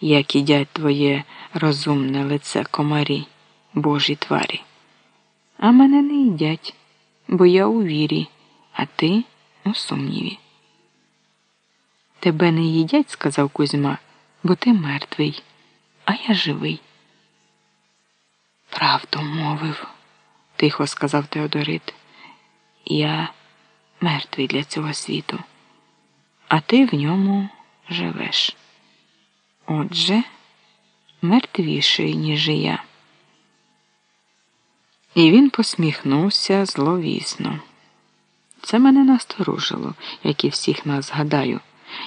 як їдять твоє розумне лице комарі, божі тварі. А мене не їдять, бо я у вірі, а ти у сумніві. Тебе не їдять, сказав Кузьма, бо ти мертвий, а я живий. Правду мовив, тихо сказав Теодорит. Я мертвий для цього світу, а ти в ньому живеш. Отже, мертвіший, ніж я. І він посміхнувся зловісно. Це мене насторожило, як і всіх нас згадаю.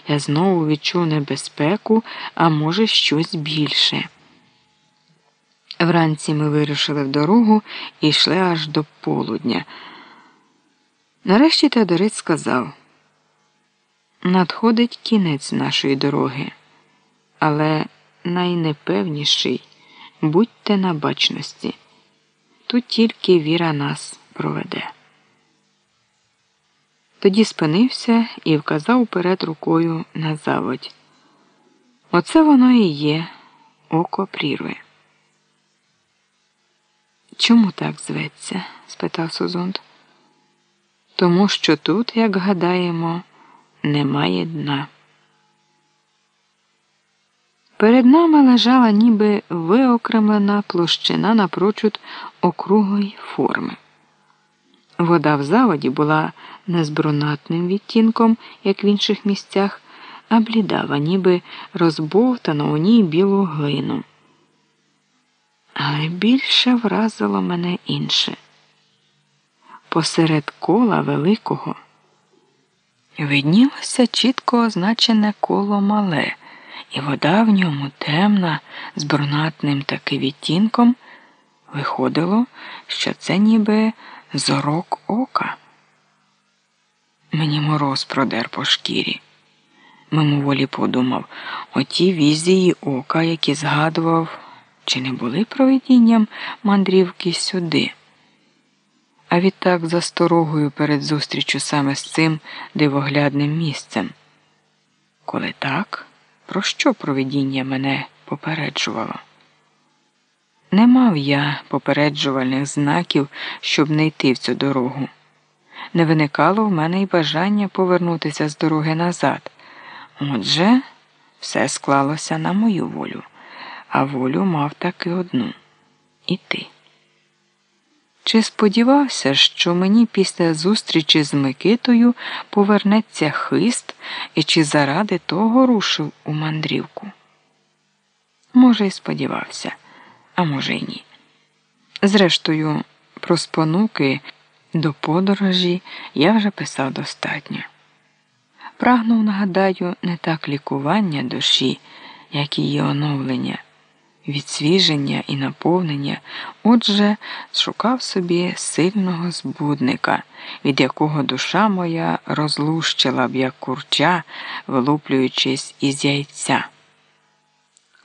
Я знову відчув небезпеку, а може, щось більше. Вранці ми вирушили в дорогу і йшли аж до полудня. Нарешті Теодорит сказав: надходить кінець нашої дороги, але найнепевніший будьте на бачності. Тут тільки віра нас проведе. Тоді спинився і вказав уперед рукою на заводь. Оце воно і є око прірви. Чому так зветься? спитав Сузунд. Тому що тут, як гадаємо, немає дна. Перед нами лежала ніби виокремлена площина напрочуд округлої форми. Вода в заводі була не з брунатним відтінком, як в інших місцях, а блідава, ніби розбовтано у ній білу глину. Але більше вразило мене інше. Посеред кола великого виднілося чітко означене коло мале, і вода в ньому темна, з брунатним таки відтінком. Виходило, що це ніби зорок ока. Мені мороз продер по шкірі. Мимоволі подумав, оті візії ока, які згадував, чи не були проведінням мандрівки сюди. А відтак за сторогою перед зустрічю саме з цим дивоглядним місцем. Коли так, про що проведіння мене попереджувало? Не мав я попереджувальних знаків, щоб не йти в цю дорогу. Не виникало в мене й бажання повернутися з дороги назад. Отже, все склалося на мою волю, а волю мав таки одну іти. Чи сподівався, що мені після зустрічі з Микитою повернеться хист і чи заради того рушив у мандрівку? Може, й сподівався а може й ні. Зрештою, про спонуки до подорожі я вже писав достатньо. Прагнув, нагадаю, не так лікування душі, як і її оновлення, відсвіження і наповнення, отже, шукав собі сильного збудника, від якого душа моя розлущила б, як курча, вилуплюючись із яйця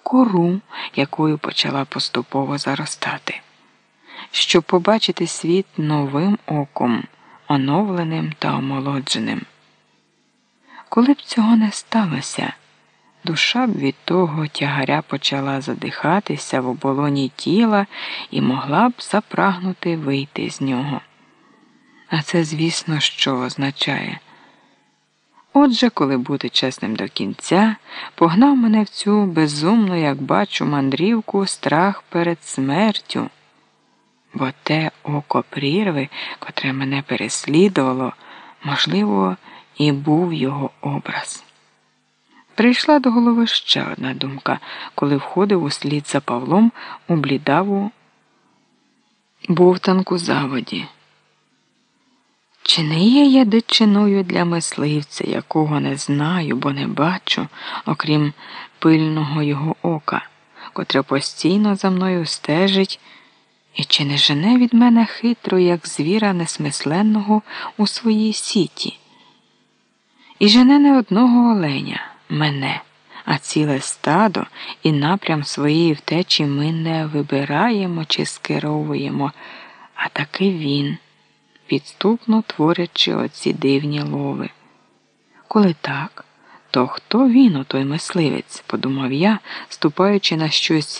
кору, якою почала поступово заростати, щоб побачити світ новим оком, оновленим та омолодженим. Коли б цього не сталося, душа б від того тягаря почала задихатися в оболоні тіла і могла б запрагнути вийти з нього. А це, звісно, що означає. Отже, коли бути чесним до кінця, погнав мене в цю безумну, як бачу, мандрівку страх перед смертю, бо те око прірви, котре мене переслідувало, можливо, і був його образ. Прийшла до голови ще одна думка, коли входив услід за Павлом у блідаву бовтанку заводі. Чи не є я дичиною для мисливця, якого не знаю, бо не бачу, окрім пильного його ока, котре постійно за мною стежить, і чи не жене від мене хитро, як звіра несмисленного у своїй сіті? І жене не одного оленя, мене, а ціле стадо і напрям своєї втечі ми не вибираємо чи скеровуємо, а таки він підступно творячи оці дивні лови. Коли так, То хто він, отой мисливець, подумав я, ступаючи на щось